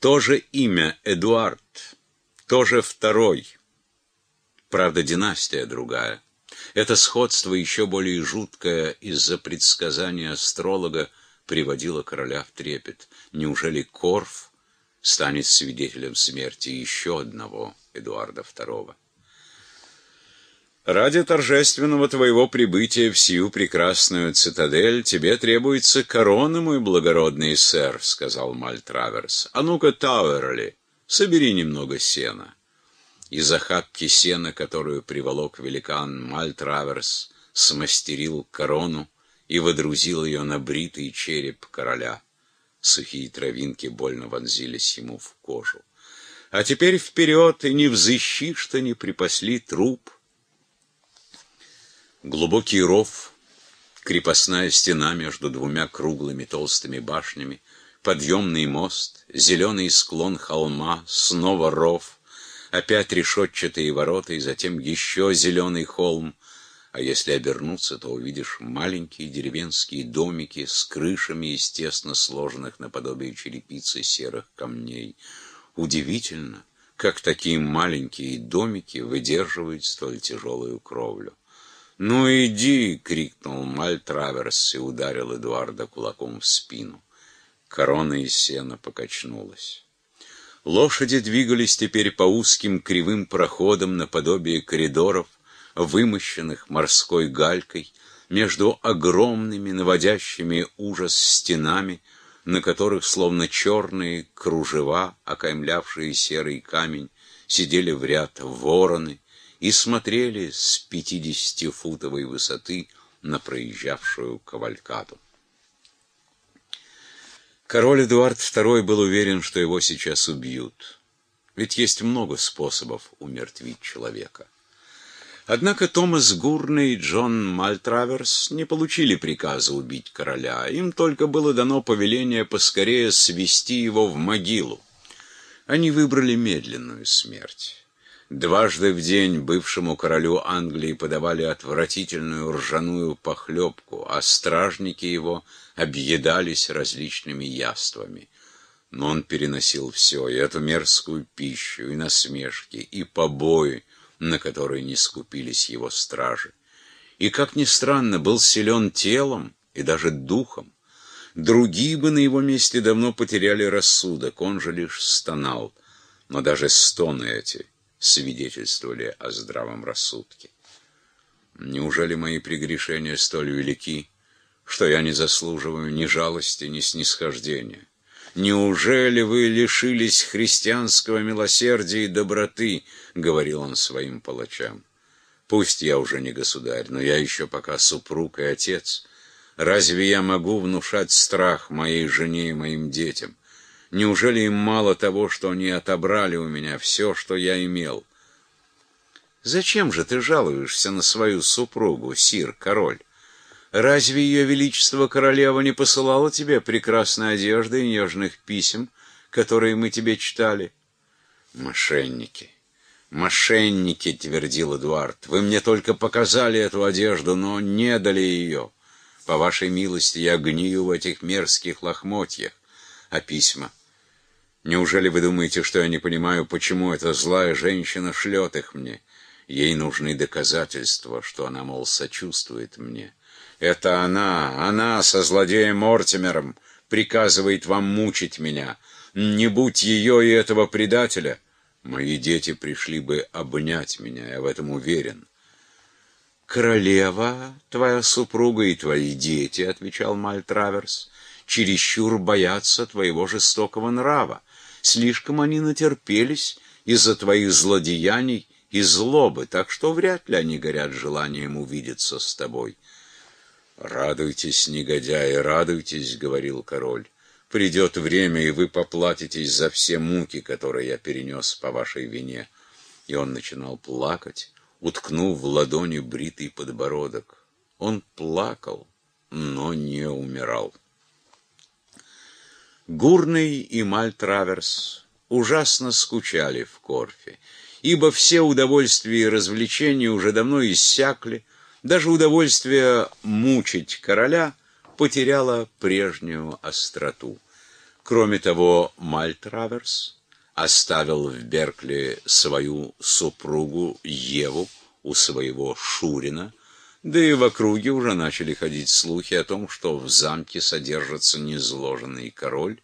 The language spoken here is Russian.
То же имя Эдуард, тоже второй. Правда, династия другая. Это сходство еще более жуткое из-за предсказания астролога приводило короля в трепет. Неужели Корф станет свидетелем смерти еще одного Эдуарда II? Ради торжественного твоего прибытия в сию прекрасную цитадель тебе требуется корона, мой благородный сэр, — сказал Мальтраверс. А ну-ка, Тауэрли, собери немного сена. Из охапки сена, которую приволок великан Мальтраверс, смастерил корону и водрузил ее на бритый череп короля. Сухие травинки больно вонзились ему в кожу. А теперь вперед, и не взыщи, что не припасли труп — Глубокий ров, крепостная стена между двумя круглыми толстыми башнями, подъемный мост, зеленый склон холма, снова ров, опять решетчатые ворота и затем еще зеленый холм, а если обернуться, то увидишь маленькие деревенские домики с крышами из тесно сложенных наподобие черепицы серых камней. Удивительно, как такие маленькие домики выдерживают столь тяжелую кровлю. «Ну иди!» — крикнул Мальтраверс и ударил Эдуарда кулаком в спину. Корона из сена покачнулась. Лошади двигались теперь по узким кривым проходам наподобие коридоров, вымощенных морской галькой, между огромными, наводящими ужас стенами, на которых, словно черные кружева, окаймлявшие серый камень, сидели в ряд вороны, и смотрели с пятидесятифутовой высоты на проезжавшую кавалькаду. Король Эдуард II был уверен, что его сейчас убьют. Ведь есть много способов умертвить человека. Однако Томас Гурный и Джон Мальтраверс не получили приказа убить короля. Им только было дано повеление поскорее свести его в могилу. Они выбрали медленную смерть. Дважды в день бывшему королю Англии подавали отвратительную ржаную похлебку, а стражники его объедались различными яствами. Но он переносил все, и эту мерзкую пищу, и насмешки, и побои, на которые не скупились его стражи. И, как ни странно, был силен телом и даже духом. Другие бы на его месте давно потеряли рассудок, он же лишь стонал. Но даже стоны эти — свидетельствовали о здравом рассудке. Неужели мои прегрешения столь велики, что я не заслуживаю ни жалости, ни снисхождения? Неужели вы лишились христианского милосердия и доброты, — говорил он своим палачам. Пусть я уже не государь, но я еще пока супруг и отец. Разве я могу внушать страх моей жене и моим детям? Неужели им мало того, что они отобрали у меня все, что я имел? Зачем же ты жалуешься на свою супругу, сир, король? Разве ее величество королева не посылала тебе прекрасной одежды и нежных писем, которые мы тебе читали? Мошенники, мошенники, твердил Эдуард. Вы мне только показали эту одежду, но не дали ее. По вашей милости я гнию в этих мерзких лохмотьях. А письма? Неужели вы думаете, что я не понимаю, почему эта злая женщина шлет их мне? Ей нужны доказательства, что она, мол, сочувствует мне. Это она, она со злодеем Мортимером приказывает вам мучить меня. Не будь ее и этого предателя, мои дети пришли бы обнять меня, я в этом уверен. «Королева, твоя супруга и твои дети, — отвечал Мальтраверс, — чересчур боятся твоего жестокого нрава. Слишком они натерпелись из-за твоих злодеяний и злобы, так что вряд ли они горят желанием увидеться с тобой. «Радуйтесь, негодяи, радуйтесь», — говорил король. «Придет время, и вы поплатитесь за все муки, которые я перенес по вашей вине». И он начинал плакать, уткнув в ладони бритый подбородок. Он плакал, но не умирал. Гурный и Мальтраверс ужасно скучали в Корфе, ибо все удовольствия и развлечения уже давно иссякли, даже удовольствие мучить короля потеряло прежнюю остроту. Кроме того, Мальтраверс оставил в Беркли свою супругу Еву у своего Шурина, да и в округе уже начали ходить слухи о том, что в замке содержится незложенный король,